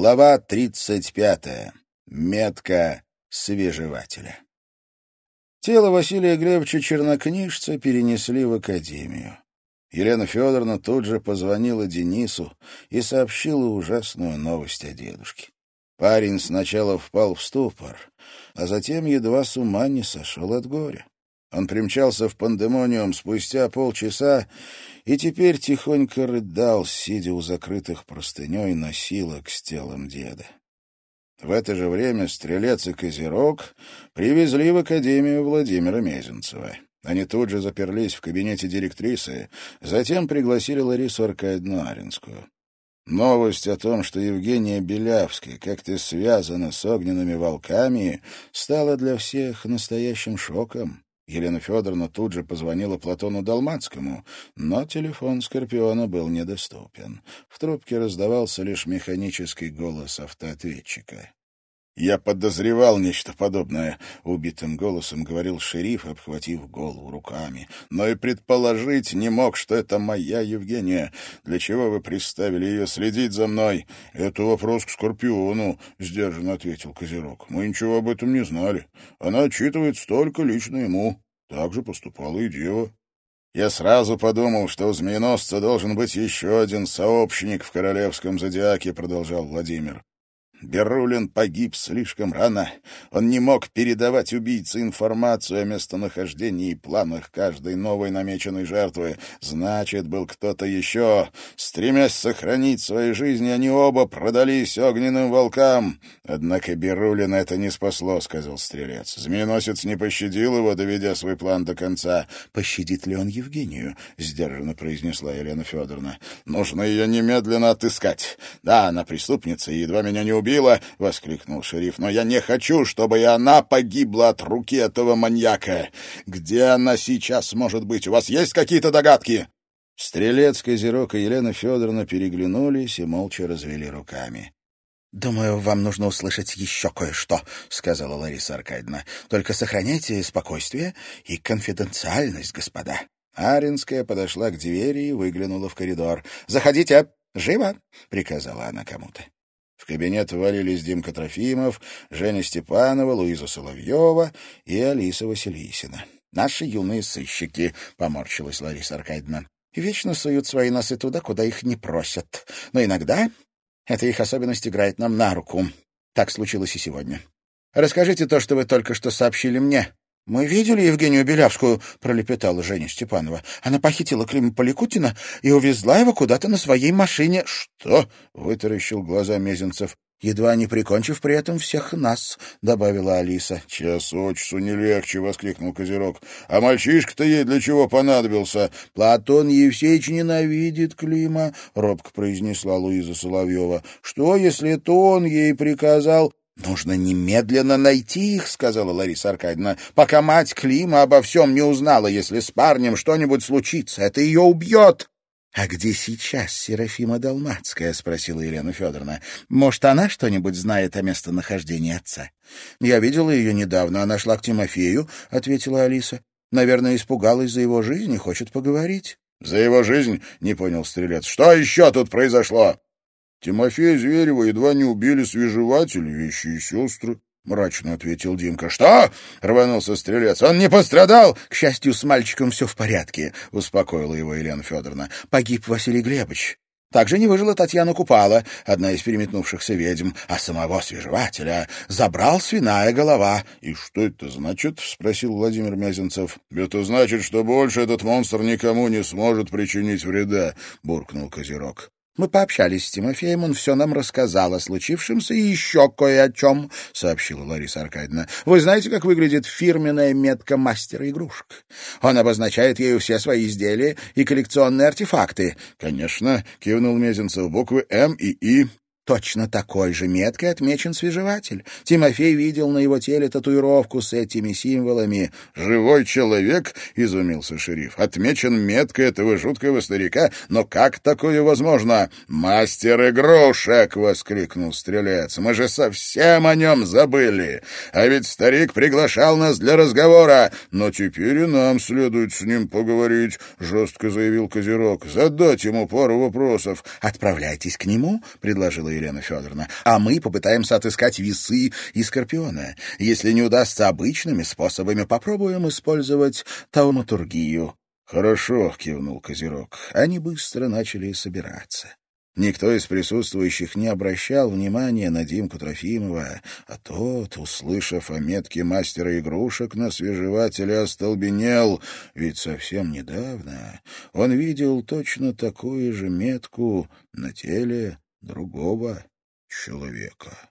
Глава 35. Метка свежевателя. Тело Василия Глебовича Чернокнижца перенесли в академию. Елена Федоровна тут же позвонила Денису и сообщила ужасную новость о дедушке. Парень сначала впал в ступор, а затем едва с ума не сошел от горя. Он примчался в пандемониум спустя полчаса и теперь тихонько рыдал, сидя у закрытых простыней носилок с телом деда. В это же время Стрелец и Козерог привезли в Академию Владимира Мезенцева. Они тут же заперлись в кабинете директрисы, затем пригласили Ларису Аркадьевну Аринскую. Новость о том, что Евгения Белявская как-то связана с огненными волками, стала для всех настоящим шоком. Елена Федоровна тут же позвонила Платону Долмацкому, но телефон Скорпиона был недоступен. В трубке раздавался лишь механический голос автоответчика. «Я подозревал нечто подобное», — убитым голосом говорил шериф, обхватив голову руками. «Но и предположить не мог, что это моя Евгения. Для чего вы приставили ее следить за мной?» «Это вопрос к Скорпиону», — сдержанно ответил Козерог. «Мы ничего об этом не знали. Она отчитывается только лично ему. Так же поступала и дева». Я сразу подумал, что у змееносца должен быть еще один сообщник в королевском зодиаке, продолжал Владимир. Берулин погиб слишком рано. Он не мог передавать убийце информацию о местонахождении и планах каждой новой намеченной жертвы. Значит, был кто-то еще. Стремясь сохранить свои жизни, они оба продались огненным волкам. Однако Берулина это не спасло, — сказал Стрелец. Змееносец не пощадил его, доведя свой план до конца. — Пощадит ли он Евгению? — сдержанно произнесла Елена Федоровна. — Нужно ее немедленно отыскать. Да, она преступница и едва меня не убила убила!» — воскликнул шериф. «Но я не хочу, чтобы и она погибла от руки этого маньяка. Где она сейчас может быть? У вас есть какие-то догадки?» Стрелец, Козерог и Елена Федоровна переглянулись и молча развели руками. «Думаю, вам нужно услышать еще кое-что», — сказала Лариса Аркадьевна. «Только сохраняйте спокойствие и конфиденциальность, господа». Аринская подошла к двери и выглянула в коридор. «Заходите! Живо!» — приказала она кому-то. Кабинет ввалились Димка Трофимов, Женя Степанова, Луиза Соловьева и Алиса Василисина. «Наши юные сыщики», — поморщилась Лариса Аркадьевна, — «вечно суют свои носы туда, куда их не просят. Но иногда эта их особенность играет нам на руку. Так случилось и сегодня. Расскажите то, что вы только что сообщили мне». «Мы видели Евгению Белявскую», — пролепетала Женя Степанова. «Она похитила Клима Поликутина и увезла его куда-то на своей машине». «Что?» — вытаращил глаза Мезенцев. «Едва не прикончив при этом всех нас», — добавила Алиса. «Час от часу не легче», — воскликнул Козерог. «А мальчишка-то ей для чего понадобился?» «Платон Евсеич ненавидит Клима», — робко произнесла Луиза Соловьева. «Что, если это он ей приказал...» «Нужно немедленно найти их», — сказала Лариса Аркадьевна, «пока мать Клима обо всем не узнала. Если с парнем что-нибудь случится, это ее убьет». «А где сейчас Серафима Долмацкая?» — спросила Елена Федоровна. «Может, она что-нибудь знает о местонахождении отца?» «Я видела ее недавно. Она шла к Тимофею», — ответила Алиса. «Наверное, испугалась за его жизнь и хочет поговорить». «За его жизнь?» — не понял Стрелец. «Что еще тут произошло?» Тимофея Зверева едва не убили свежеватели, вещи и сестры. — мрачно ответил Димка. — Что? — рванулся стрелец. — Он не пострадал? — К счастью, с мальчиком все в порядке, — успокоила его Елена Федоровна. — Погиб Василий Глебович. Также не выжила Татьяна Купала, одна из переметнувшихся ведьм, а самого свежевателя забрал свиная голова. — И что это значит? — спросил Владимир Мязенцев. — Это значит, что больше этот монстр никому не сможет причинить вреда, — буркнул Козерог. Мы пообщались с Тимофеем, он все нам рассказал о случившемся и еще кое о чем, — сообщила Лариса Аркадьевна. Вы знаете, как выглядит фирменная метка мастера игрушек? Он обозначает ею все свои изделия и коллекционные артефакты. — Конечно, — кивнул Мезенцев, — буквы «М» и «И». Точно такой же меткой отмечен свежеватель. Тимофей видел на его теле татуировку с этими символами. «Живой человек?» — изумился шериф. «Отмечен меткой этого жуткого старика? Но как такое возможно?» «Мастер игрушек!» — воскликнул стрелец. «Мы же совсем о нем забыли. А ведь старик приглашал нас для разговора. Но теперь и нам следует с ним поговорить», — жестко заявил Козерог. «Задать ему пару вопросов». «Отправляйтесь к нему», — предложила Елена Федоровна. «А мы попытаемся отыскать весы и скорпиона. Если не удастся обычными способами, попробуем использовать тауматургию». «Хорошо», — кивнул Козерог. Они быстро начали собираться. Никто из присутствующих не обращал внимания на Димку Трофимова, а тот, услышав о метке мастера игрушек на свежевателе, остолбенел, ведь совсем недавно он видел точно такую же метку на теле другого человека.